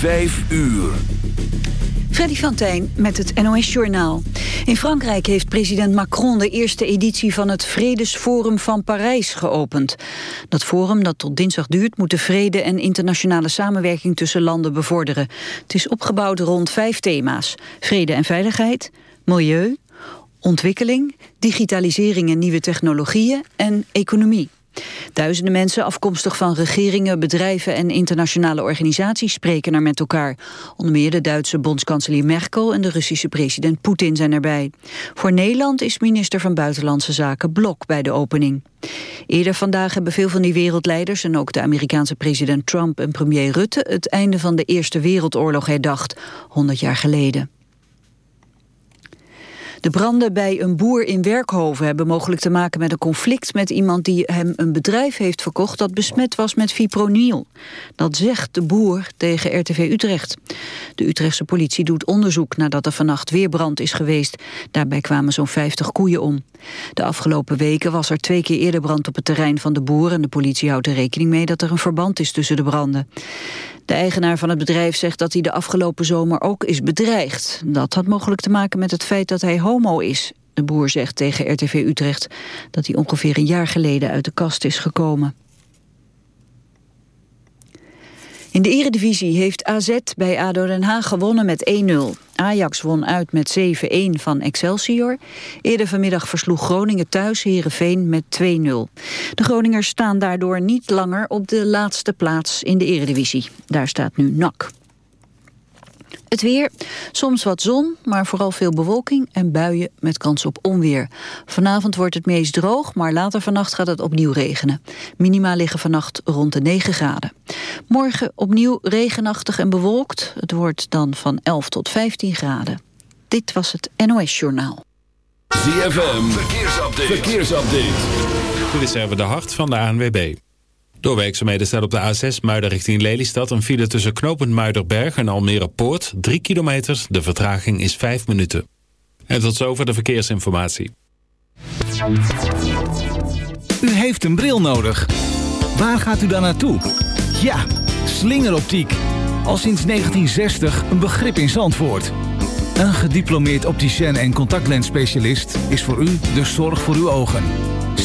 Vijf uur. Freddy van Tijn met het NOS-journaal. In Frankrijk heeft president Macron de eerste editie van het Vredesforum van Parijs geopend. Dat forum, dat tot dinsdag duurt, moet de vrede en internationale samenwerking tussen landen bevorderen. Het is opgebouwd rond vijf thema's. Vrede en veiligheid, milieu, ontwikkeling, digitalisering en nieuwe technologieën en economie. Duizenden mensen afkomstig van regeringen, bedrijven en internationale organisaties spreken er met elkaar. Onder meer de Duitse bondskanselier Merkel en de Russische president Poetin zijn erbij. Voor Nederland is minister van Buitenlandse Zaken Blok bij de opening. Eerder vandaag hebben veel van die wereldleiders en ook de Amerikaanse president Trump en premier Rutte het einde van de Eerste Wereldoorlog herdacht, 100 jaar geleden. De branden bij een boer in Werkhoven hebben mogelijk te maken met een conflict met iemand die hem een bedrijf heeft verkocht dat besmet was met fipronil. Dat zegt de boer tegen RTV Utrecht. De Utrechtse politie doet onderzoek nadat er vannacht weer brand is geweest. Daarbij kwamen zo'n 50 koeien om. De afgelopen weken was er twee keer eerder brand op het terrein van de boer en de politie houdt er rekening mee dat er een verband is tussen de branden. De eigenaar van het bedrijf zegt dat hij de afgelopen zomer ook is bedreigd. Dat had mogelijk te maken met het feit dat hij homo is. De boer zegt tegen RTV Utrecht dat hij ongeveer een jaar geleden uit de kast is gekomen. In de eredivisie heeft AZ bij ADO Den Haag gewonnen met 1-0. Ajax won uit met 7-1 van Excelsior. Eerder vanmiddag versloeg Groningen thuis Herenveen met 2-0. De Groningers staan daardoor niet langer op de laatste plaats in de eredivisie. Daar staat nu NAC. Het weer, soms wat zon, maar vooral veel bewolking en buien met kans op onweer. Vanavond wordt het meest droog, maar later vannacht gaat het opnieuw regenen. Minima liggen vannacht rond de 9 graden. Morgen opnieuw regenachtig en bewolkt. Het wordt dan van 11 tot 15 graden. Dit was het NOS Journaal. ZFM, verkeersupdate. verkeersupdate. Dit is even de hart van de ANWB. Door werkzaamheden staat op de A6 Muiden richting Lelystad... een file tussen Knopend Muiderberg en Almere Poort. 3 kilometer, de vertraging is 5 minuten. En tot zover de verkeersinformatie. U heeft een bril nodig. Waar gaat u dan naartoe? Ja, slingeroptiek. Al sinds 1960 een begrip in Zandvoort. Een gediplomeerd opticien en contactlensspecialist... is voor u de zorg voor uw ogen.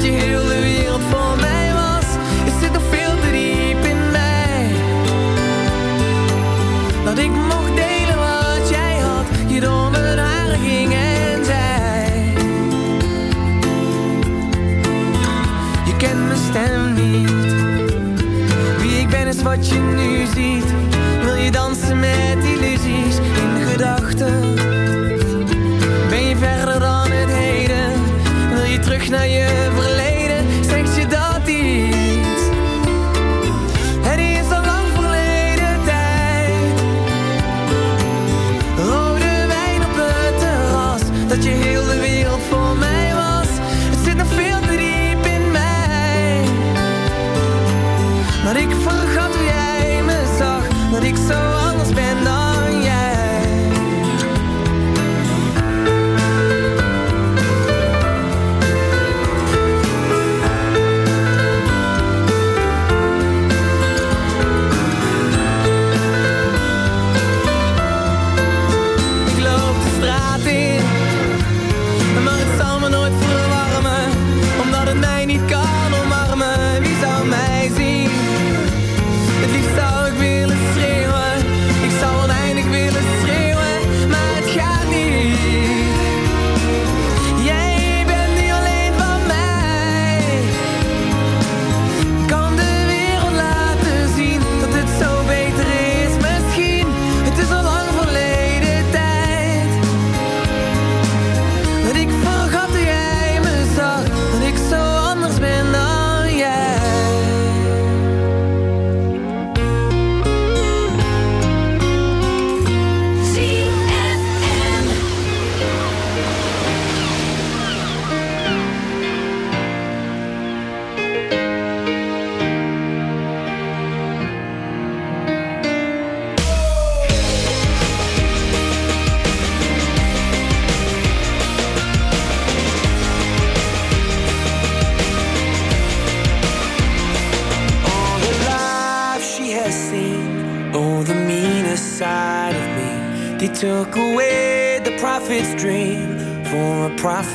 to je heel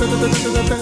da da da da da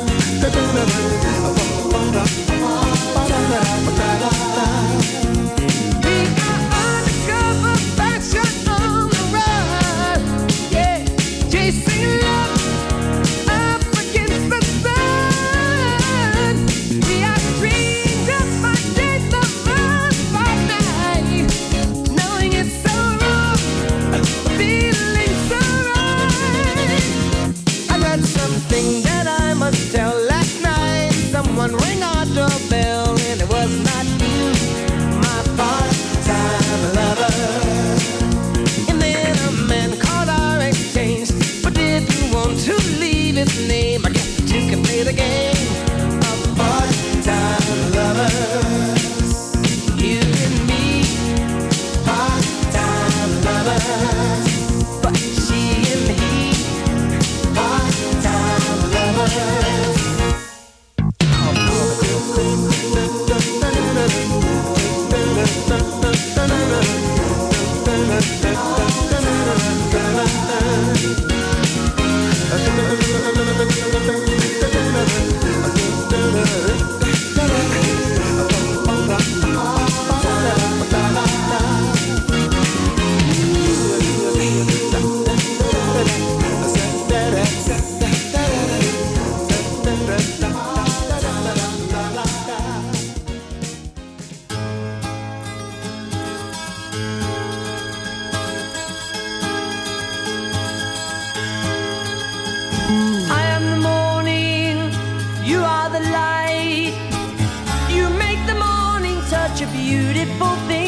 such a beautiful thing.